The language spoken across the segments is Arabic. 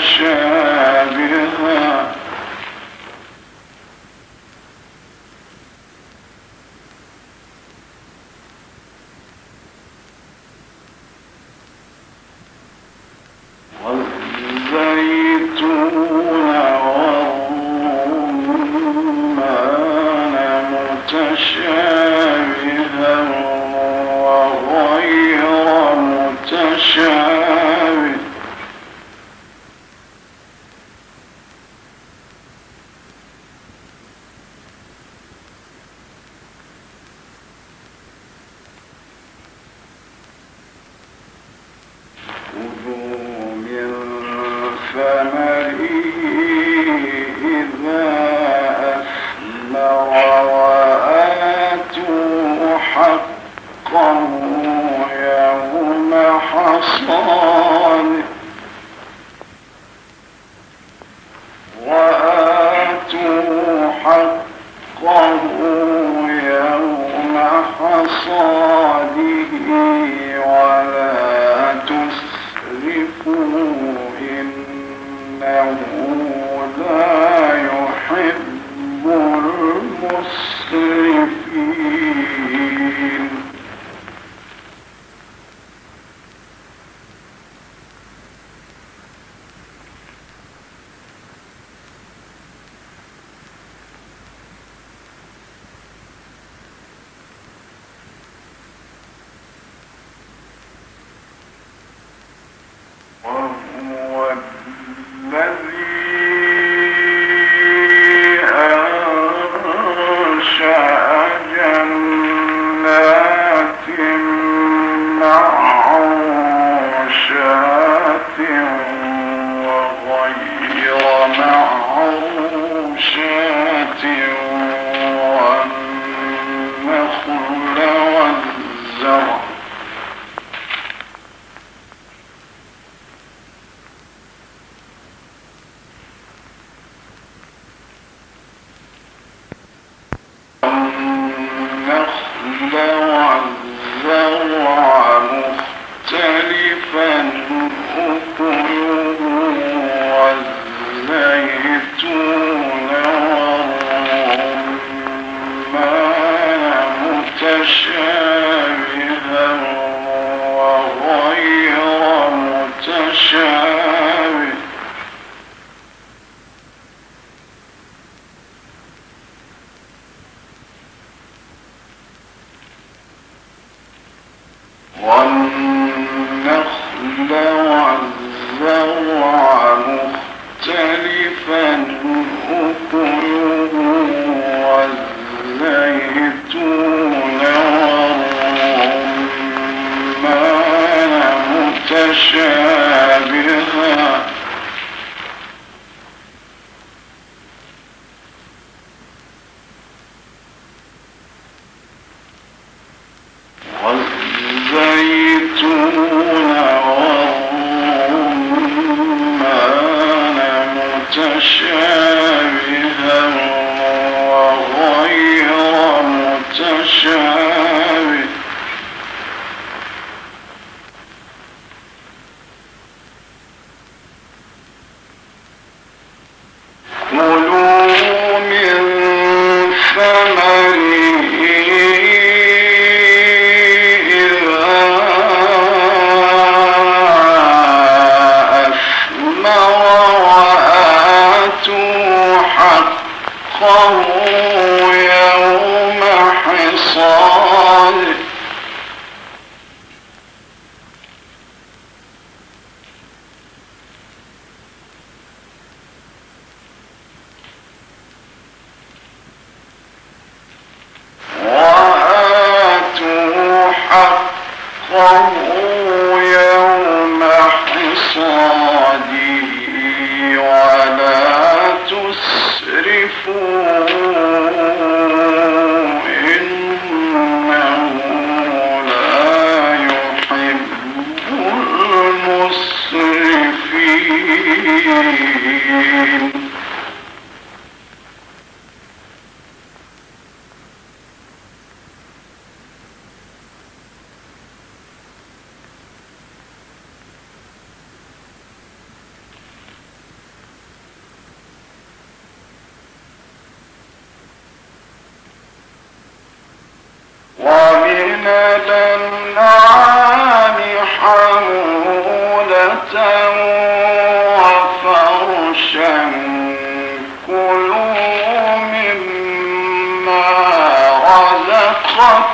Hashem. المرسلين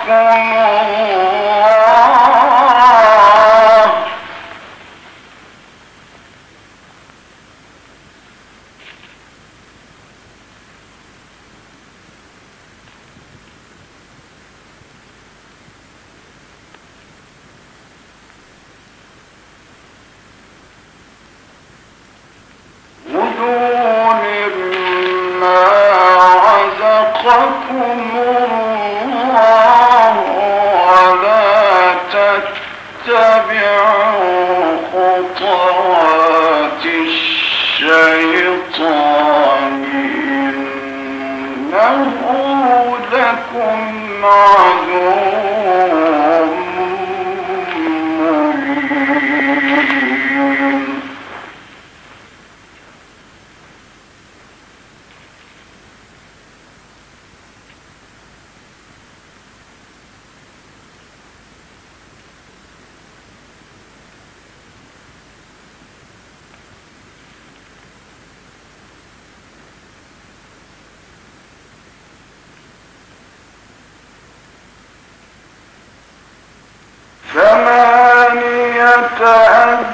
يقولون اشتملت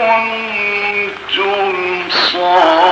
عليه أوحى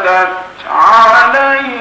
غدت عليه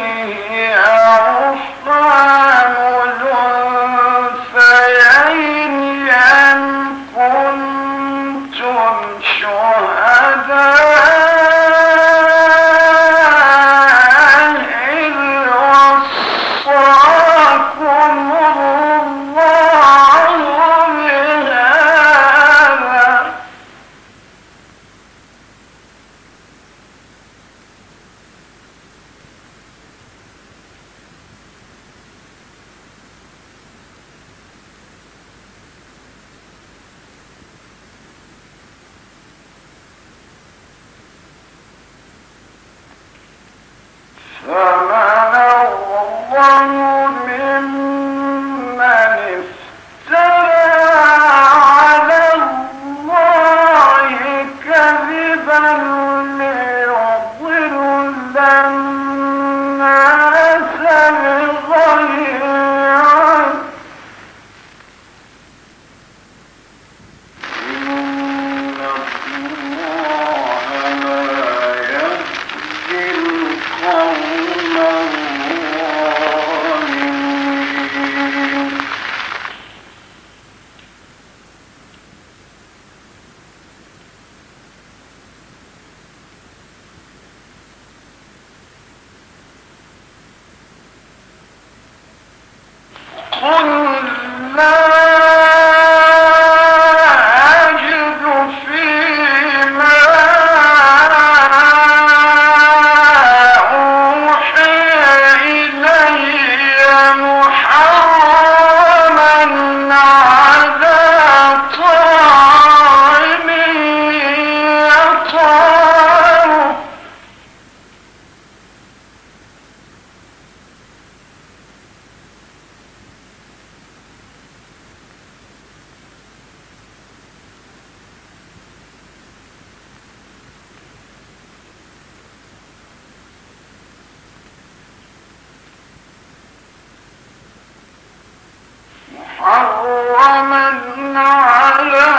ومن على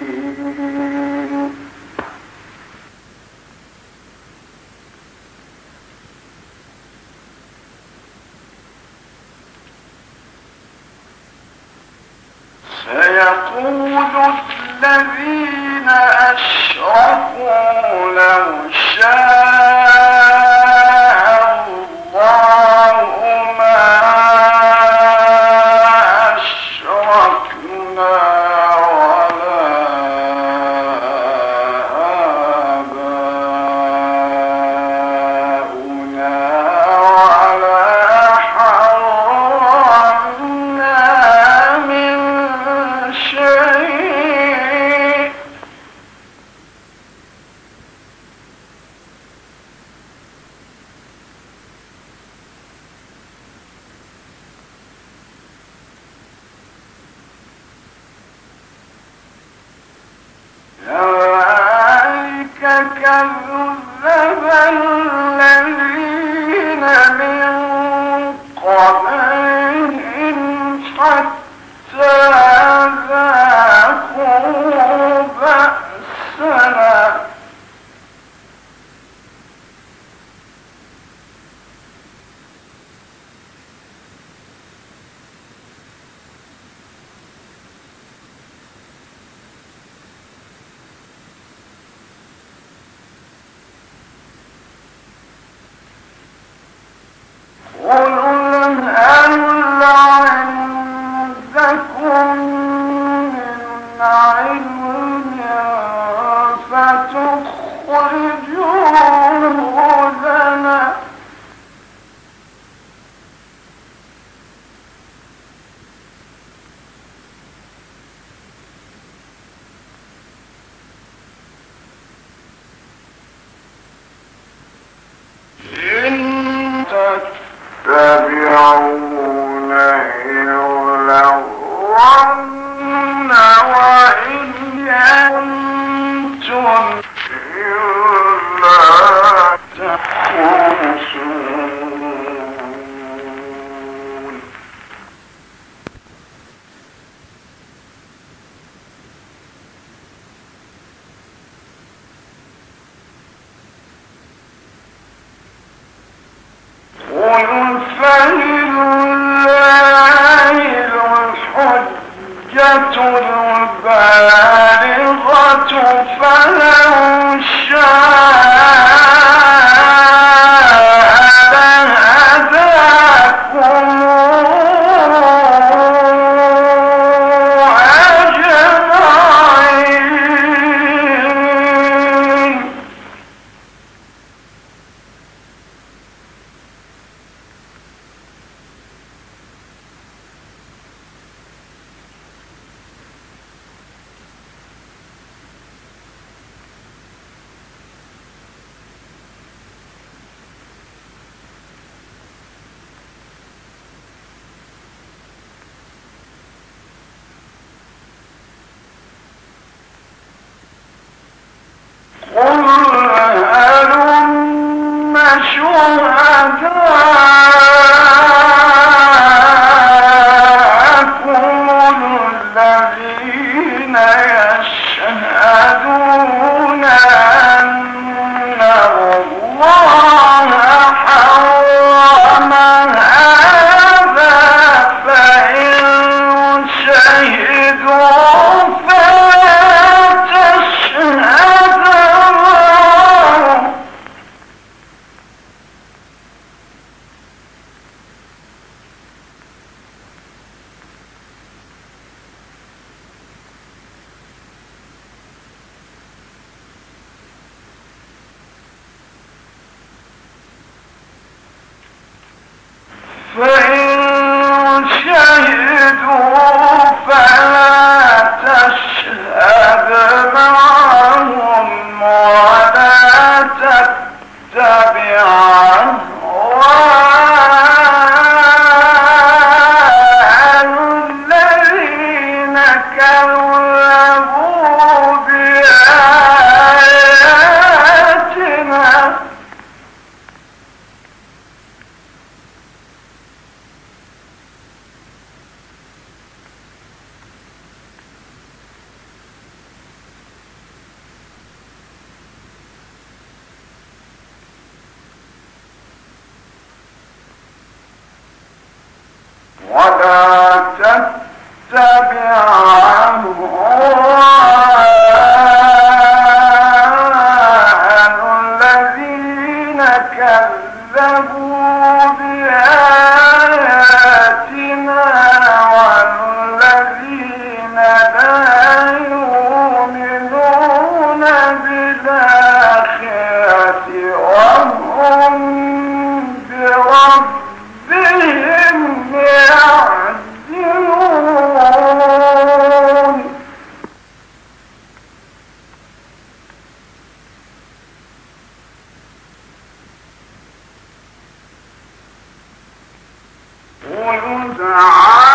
تعالى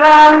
وهذا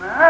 Huh?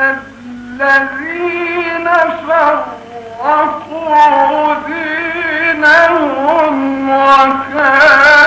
الذين فرقوا دينهم وكانوا